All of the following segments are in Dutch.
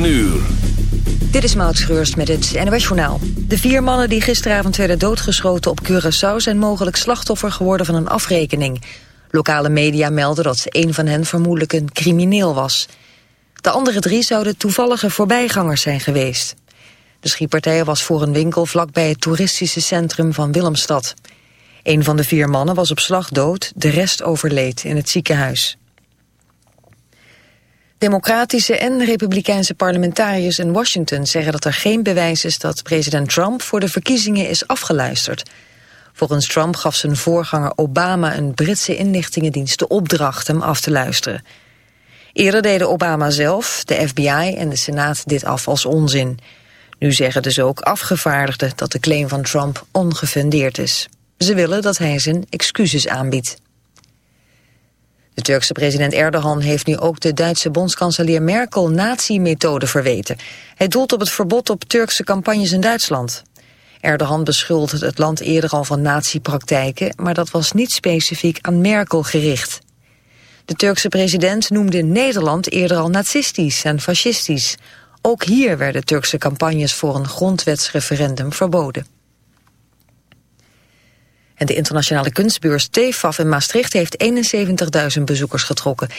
9 uur. Dit is Maud Schreurs met het NOS Journaal. De vier mannen die gisteravond werden doodgeschoten op Curaçao... zijn mogelijk slachtoffer geworden van een afrekening. Lokale media melden dat een van hen vermoedelijk een crimineel was. De andere drie zouden toevallige voorbijgangers zijn geweest. De schietpartij was voor een winkel vlakbij het toeristische centrum van Willemstad. Een van de vier mannen was op slag dood, de rest overleed in het ziekenhuis. Democratische en republikeinse parlementariërs in Washington zeggen dat er geen bewijs is dat president Trump voor de verkiezingen is afgeluisterd. Volgens Trump gaf zijn voorganger Obama een Britse inlichtingendienst de opdracht hem af te luisteren. Eerder deden Obama zelf, de FBI en de Senaat dit af als onzin. Nu zeggen dus ook afgevaardigden dat de claim van Trump ongefundeerd is. Ze willen dat hij zijn excuses aanbiedt. De Turkse president Erdogan heeft nu ook de Duitse bondskanselier Merkel nazi-methode verweten. Hij doelt op het verbod op Turkse campagnes in Duitsland. Erdogan beschuldigde het land eerder al van nazi-praktijken, maar dat was niet specifiek aan Merkel gericht. De Turkse president noemde Nederland eerder al nazistisch en fascistisch. Ook hier werden Turkse campagnes voor een grondwetsreferendum verboden. En de internationale kunstbeurs TEFAF in Maastricht heeft 71.000 bezoekers getrokken. 4.000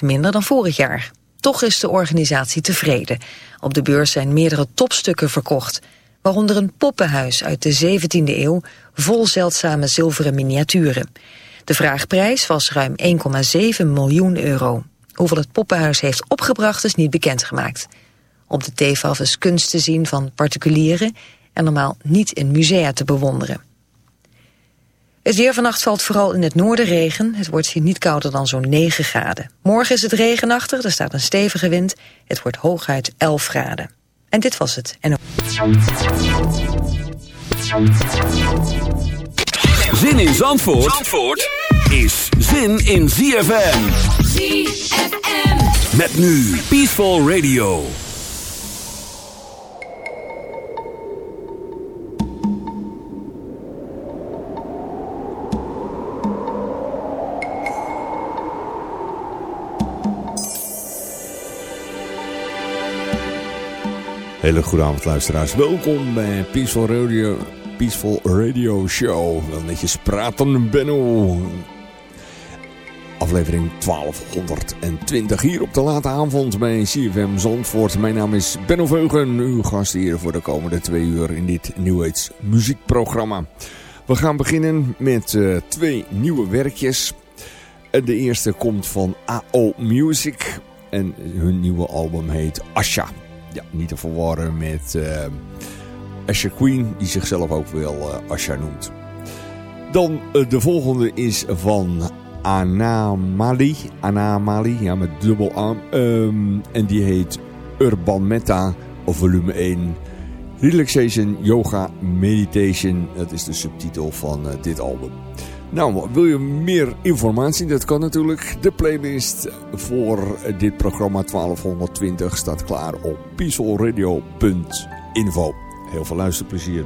minder dan vorig jaar. Toch is de organisatie tevreden. Op de beurs zijn meerdere topstukken verkocht. Waaronder een poppenhuis uit de 17e eeuw vol zeldzame zilveren miniaturen. De vraagprijs was ruim 1,7 miljoen euro. Hoeveel het poppenhuis heeft opgebracht is niet bekendgemaakt. Op de TEFAF is kunst te zien van particulieren en normaal niet in musea te bewonderen. Het weer vannacht valt vooral in het noorden regen. Het wordt hier niet kouder dan zo'n 9 graden. Morgen is het regenachtig, er staat een stevige wind. Het wordt hooguit 11 graden. En dit was het. En... Zin in Zandvoort, Zandvoort is zin in ZFM. ZFM. Met nu Peaceful Radio. Hele goede avond luisteraars. Welkom bij Peaceful Radio, Peaceful Radio Show. Wel netjes praten Benno. Aflevering 1220 hier op de late avond bij CFM Zandvoort. Mijn naam is Benno Veugen, uw gast hier voor de komende twee uur in dit New Age muziekprogramma. We gaan beginnen met uh, twee nieuwe werkjes. De eerste komt van AO Music en hun nieuwe album heet Asha. Ja, niet te verwarren met uh, Asher Queen, die zichzelf ook wel uh, Asha noemt. Dan uh, de volgende is van Anamali. Anamali, ja met dubbel A. Um, en die heet Urban Meta, volume 1. Relaxation, Yoga, Meditation. Dat is de subtitel van dit album. Nou, wil je meer informatie? Dat kan natuurlijk. De playlist voor dit programma 1220 staat klaar op peacefulradio.info. Heel veel luisterplezier.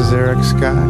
Is Eric Scott,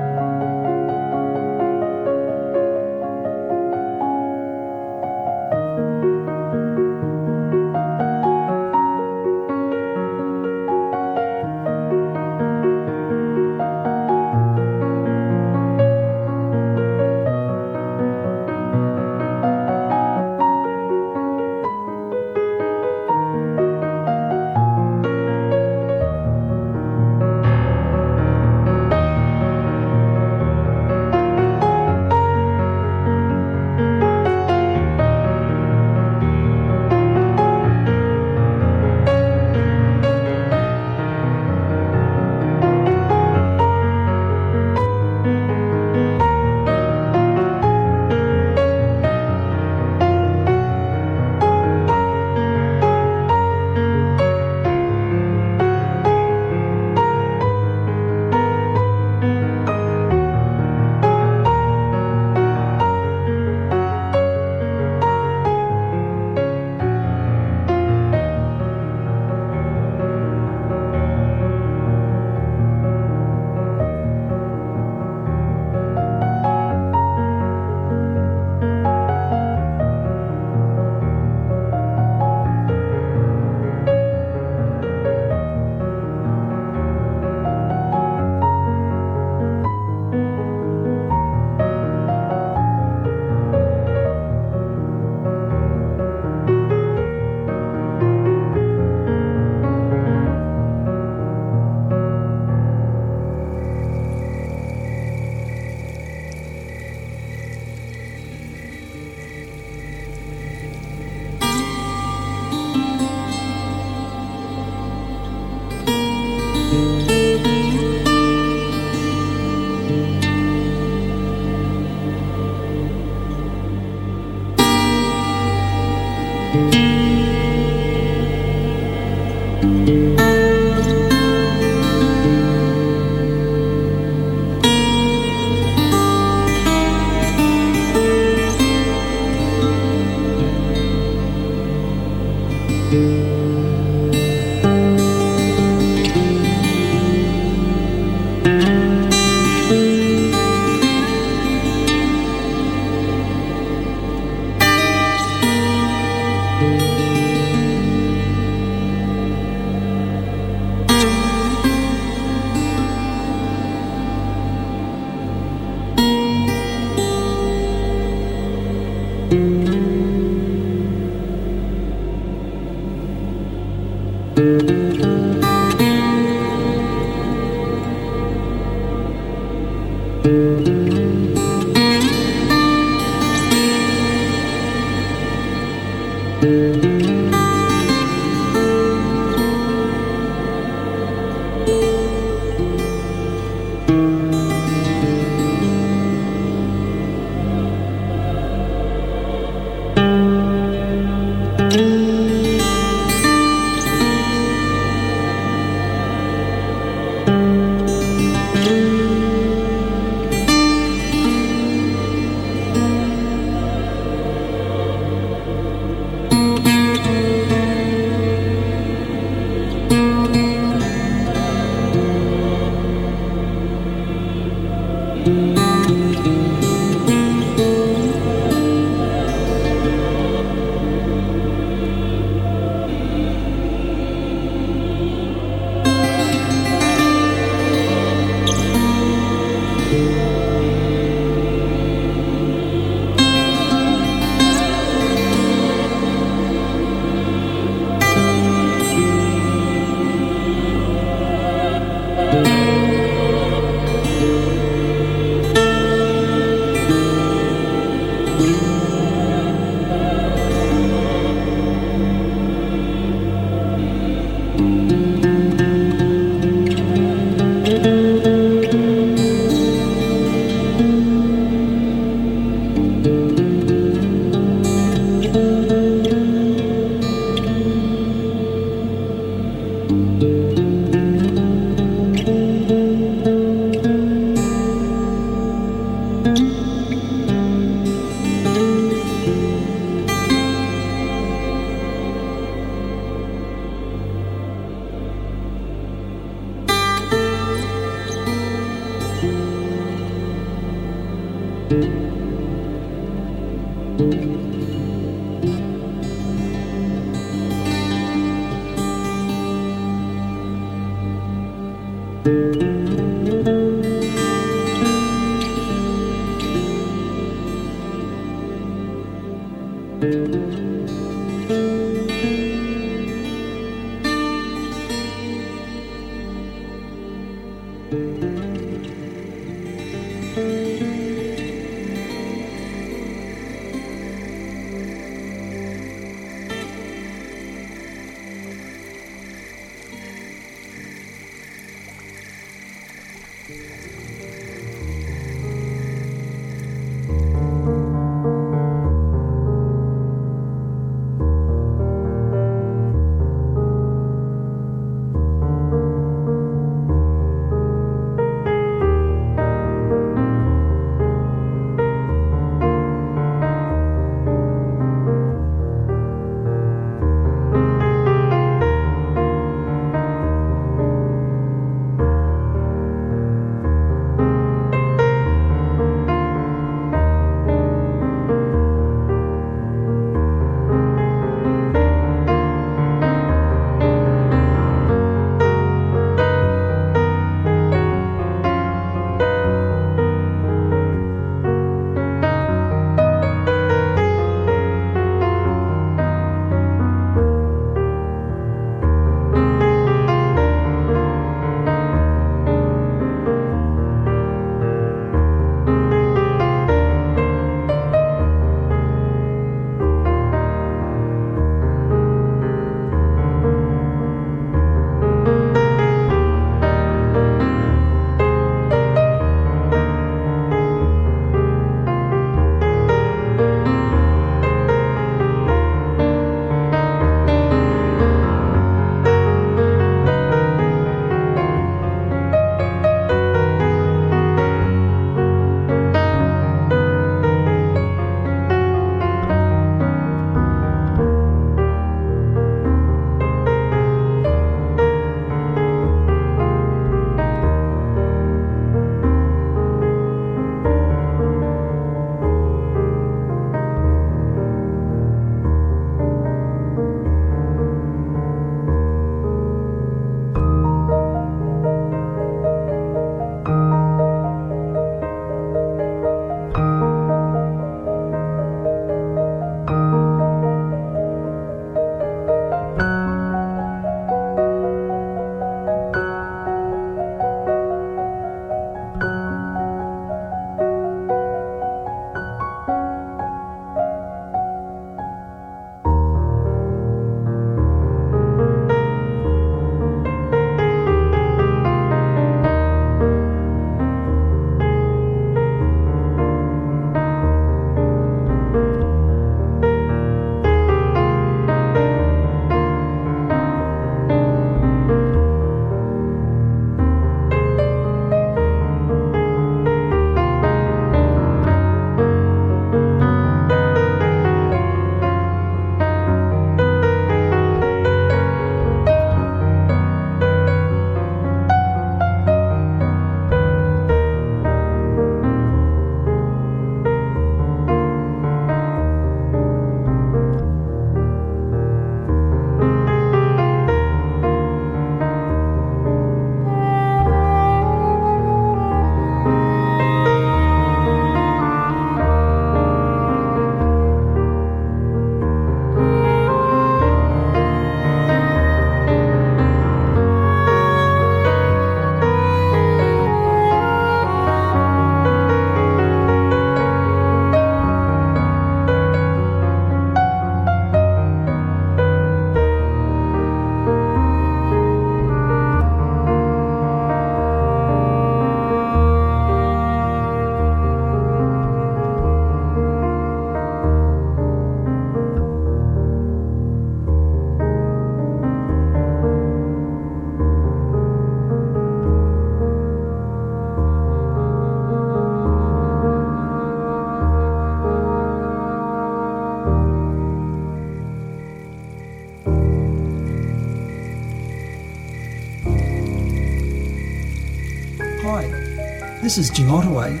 This is Jim Ottaway,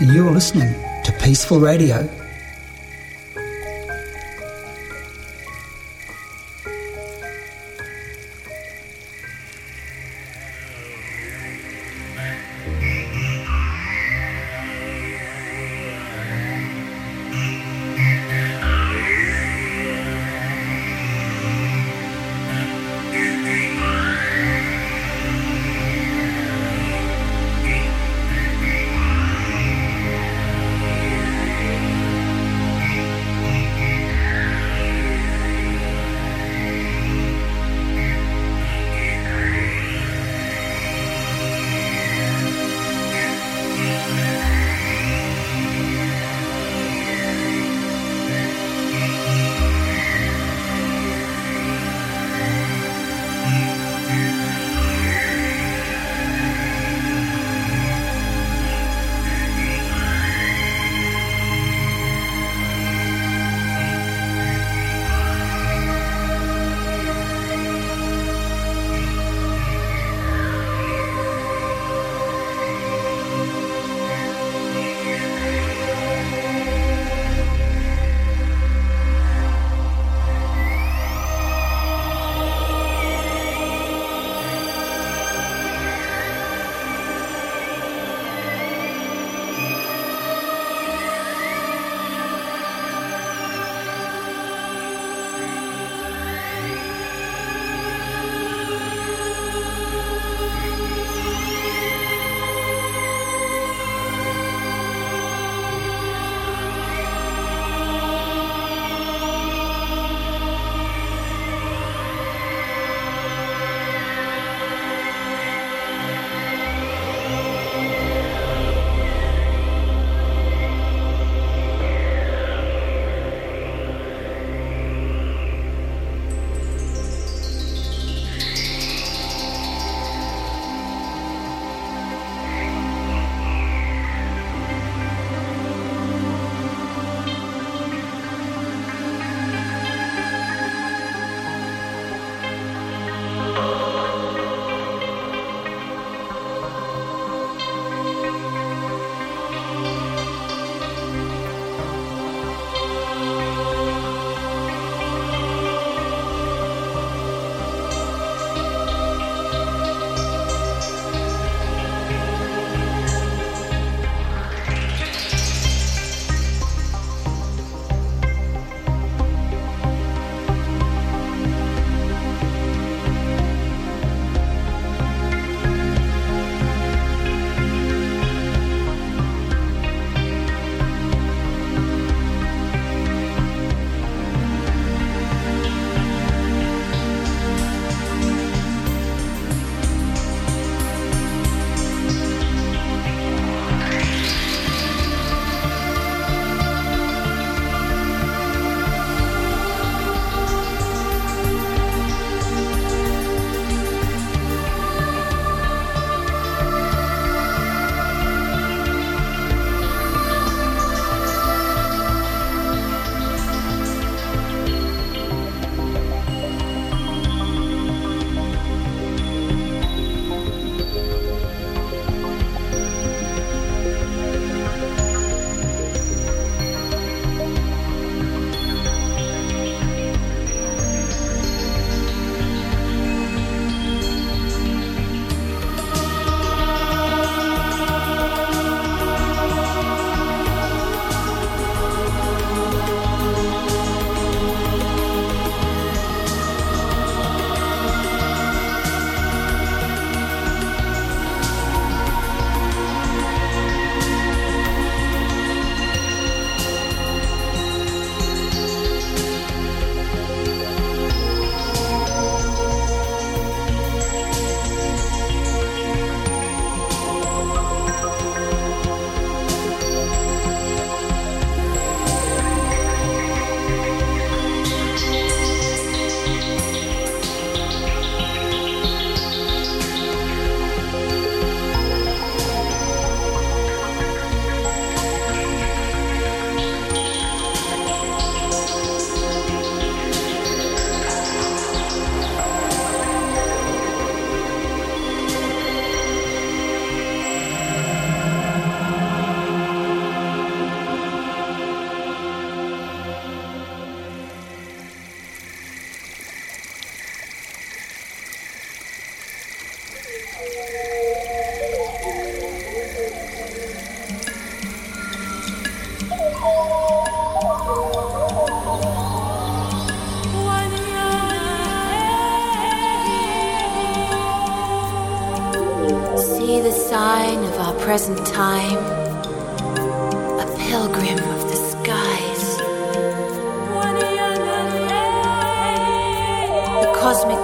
and you are listening to Peaceful Radio.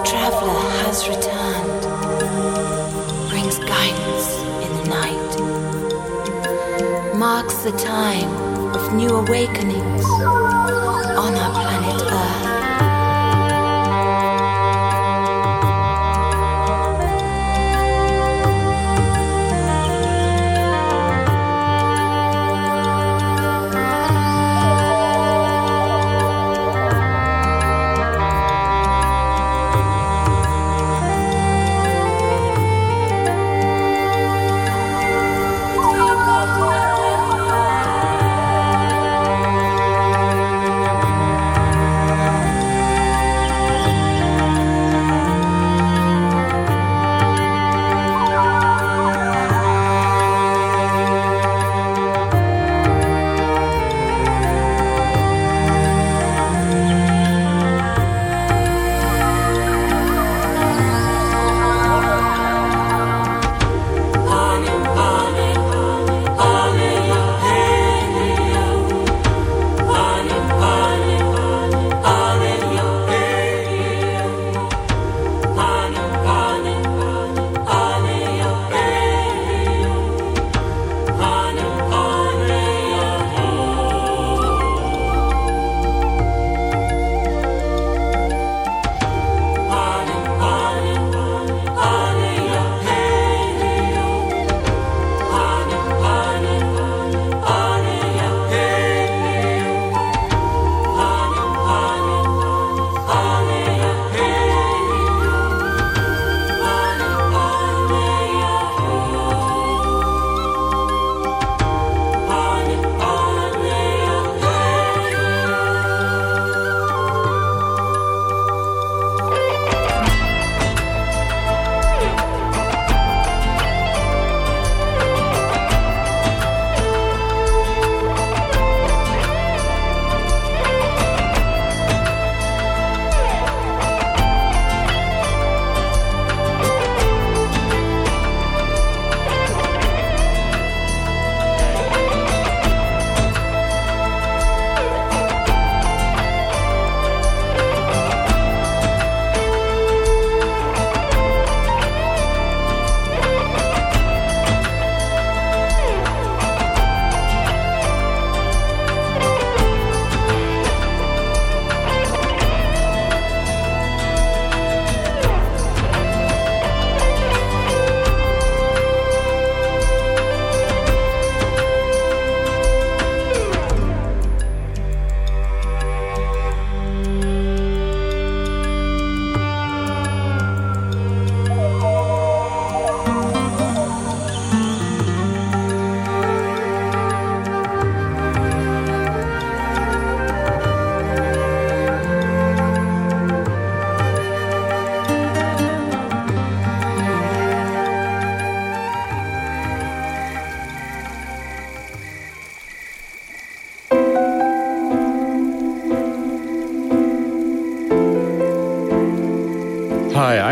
Traveler has returned, brings guidance in the night, marks the time of new awakenings on our planet Earth.